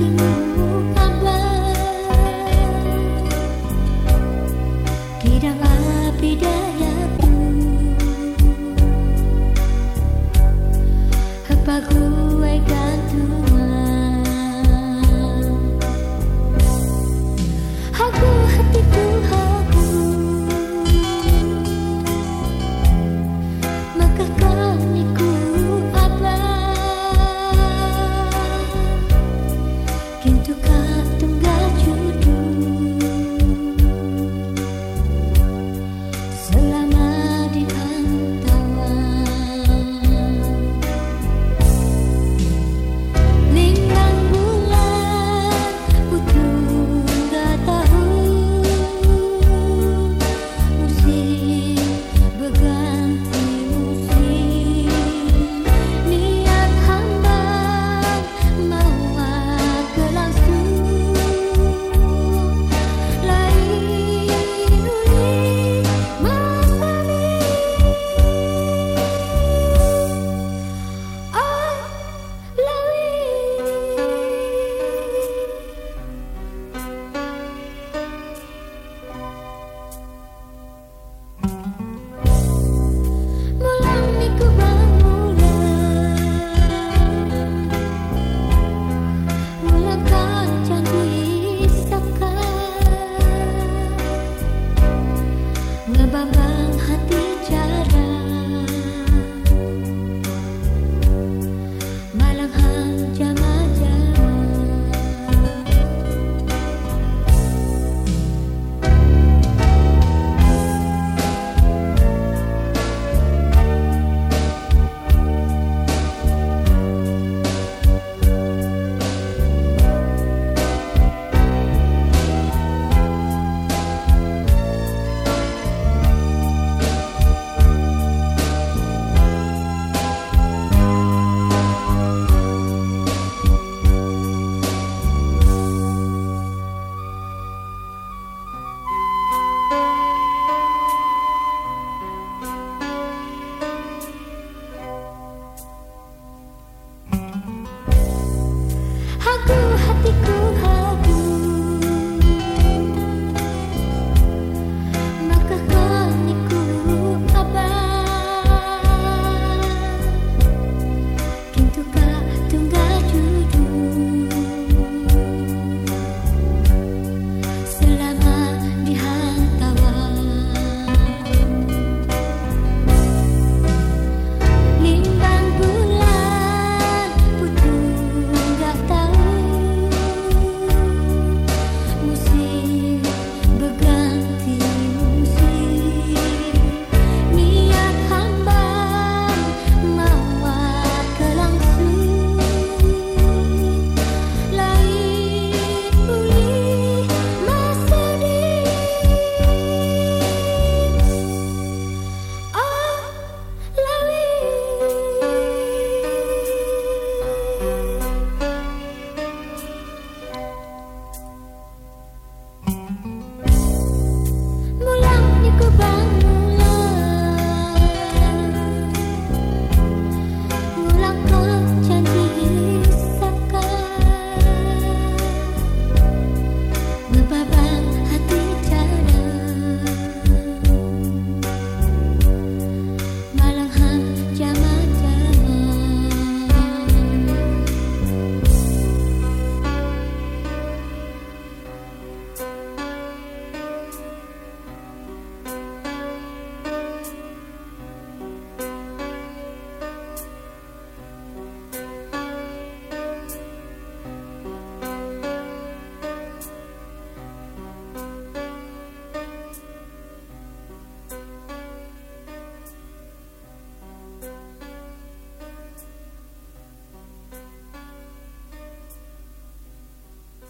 you.